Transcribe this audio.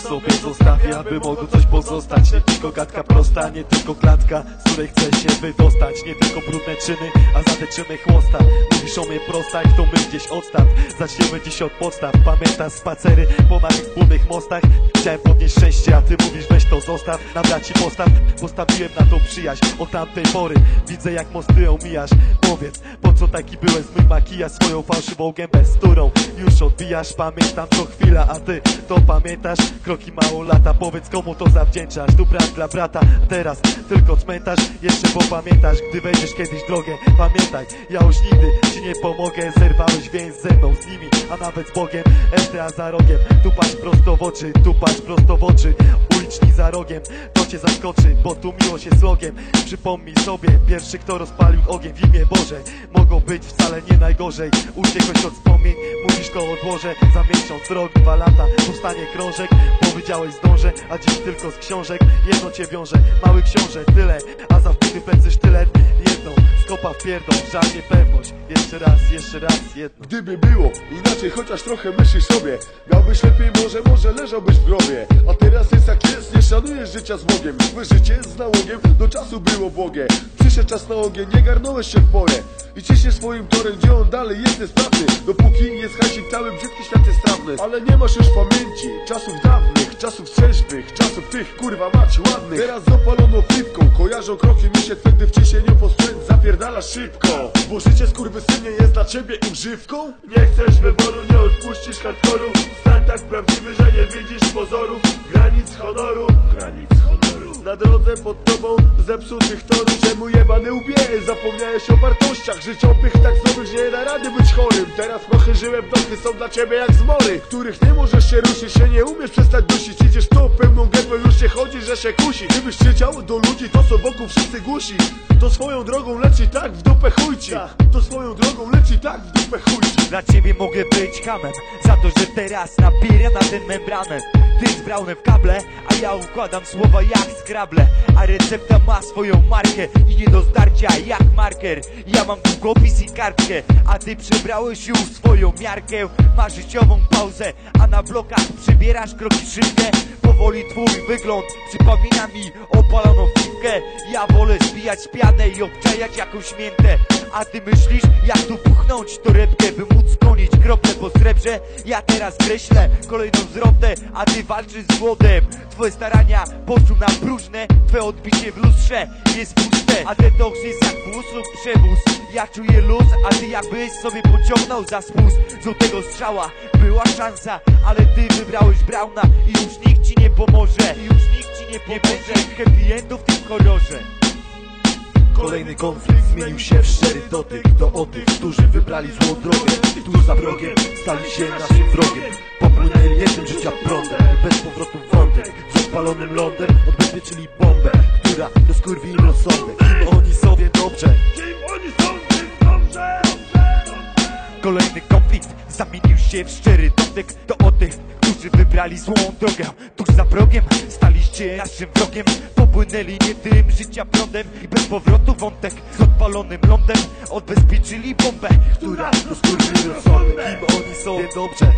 sobie zostawię, aby mogło coś pozostać. Nie tylko gadka prosta, nie tylko klatka, z której chcę się wydostać. Nie tylko brudne czyny, a za te czyny chłosta. Mówisz o mnie prosta, to my gdzieś odstaw. Zaczniemy dziś od podstaw, pamiętasz spacery po naszych wspólnych mostach? Chciałem podnieść szczęście, a ty mówisz weź to zostaw. Na braci postaw, postawiłem na tą przyjaźń Od tamtej pory. Widzę jak mosty omijasz. Powiedz, po co taki byłeś? Zmyj makijaż Swoją fałszywą gębę, z którą już odbijasz Pamiętam co chwila, a ty to pamiętasz. Kroki mało lata, powiedz komu to zawdzięczasz. Tu brat dla brata, teraz tylko cmentarz. Jeszcze popamiętasz, gdy wejdziesz kiedyś drogę. Pamiętaj, ja już nigdy ci nie pomogę. Zerwałeś więź ze mną, z nimi, a nawet z Bogiem. STA za rogiem, tu patrz prosto w oczy Tu patrz prosto w oczy, uliczni za rogiem To cię zaskoczy, bo tu miłość jest logiem Przypomnij sobie, pierwszy kto rozpalił ogień w imię Boże Mogą być wcale nie najgorzej. Uciekłeś od wspomnień, mówisz to odłożę. Za miesiąc, rok, dwa lata, powstanie krążek. Powiedziałeś zdążę, a dziś tylko z książek. Jedno cię wiąże, mały książę, tyle. A za wpływy pierdol, żal niepewność Jeszcze raz, jeszcze raz, jedno. Gdyby było inaczej, chociaż trochę myślisz sobie Miałbyś lepiej, może, może leżałbyś w grobie. A teraz jest jak jest, nie szanujesz życia z Bogiem Twoje życie z nałogiem, do czasu było Bogie Przyszedł czas na ogień, nie garnąłeś się w porę I ciśniesz swoim torem, gdzie on dalej jest niesprawny Dopóki jest hajsik, cały brzydki świat jest Ale nie masz już pamięci, czasów dawnych, czasów trzeźwych Czasów tych, kurwa mać, ładnych. Teraz z opaloną flipką, kojarzą kroki mi się Wtedy w ciśnieniu po sprzęt zapierdala szybko Bo życie skurwysynie jest dla ciebie używką? Nie chcesz wyboru, nie odpuścisz hardkoru Stań tak prawdziwy, że nie widzisz pozorów Granic honoru. Granic Na drodze pod tobą zepsutych torów Czemu jebany łbie? Zapomniałeś o wartościach życiowych Tak zdobyć nie da rady być chorym. Teraz prochy żyłem, prochy są dla ciebie jak zmory Których nie możesz się ruszyć, się nie umiesz przestać dusić. Idziesz to pełną gębą, już się chodzi, że się kusi. Gdybyś krzyczał do ludzi, to co wokół wszyscy głusi. To swoją drogą leci tak w dupę chujci To swoją drogą leci tak w dupę chujci Dla ciebie mogę być hamem Za to, że teraz napiera na ten membranem. Ty z braunem w kable, a ja układam słowa jak A recepta ma swoją markę i nie do zdarcia jak marker. Ja mam długopis i kartkę, a ty przebrałeś już swoją miarkę. Masz życiową pauzę, a na blokach przybierasz kroki szybkie Powoli twój wygląd przypomina mi opaloną piwkę Ja wolę zbijać pianę i obczajać jakąś miętę A ty myślisz jak tu puchnąć torebkę By móc skonić krople po srebrze? Ja teraz kreślę kolejną zwrotę A ty walczysz z głodem. Twoje starania poszły na próżne Twoje odbicie w lustrze jest puste. A detoks jest jak wóz lub przewóz. Ja czuję luz, a ty jakbyś sobie pociągnął za spust. Złotego strzała była szansa Ale ty wybrałeś Brauna I już nikt ci nie pomoże. I już nikt ci nie pomoże Endu w tym horrorze Kolejny konflikt zmienił się w szczery dotyk Do o tych, którzy wybrali złą drogę. I tu za wrogiem stali się naszym wrogiem Popłynęli jednym życia prądem Bez powrotu w wątek. Z odpalonym lądem odbezpieczyli bombę Która rozkurwi im rozsądek. Kim oni sobie dobrze. Kim oni są, dobrze Kolejny konflikt zamienił się w szczery dotyk To o tych, którzy wybrali złą drogę. Tuż za progiem staliście naszym wrogiem Popłynęli nie tym życia prądem I bez powrotu wątek z odpalonym lądem Odbezpieczyli bombę, która rozkurwi rozsądek Kim oni sobie dobrze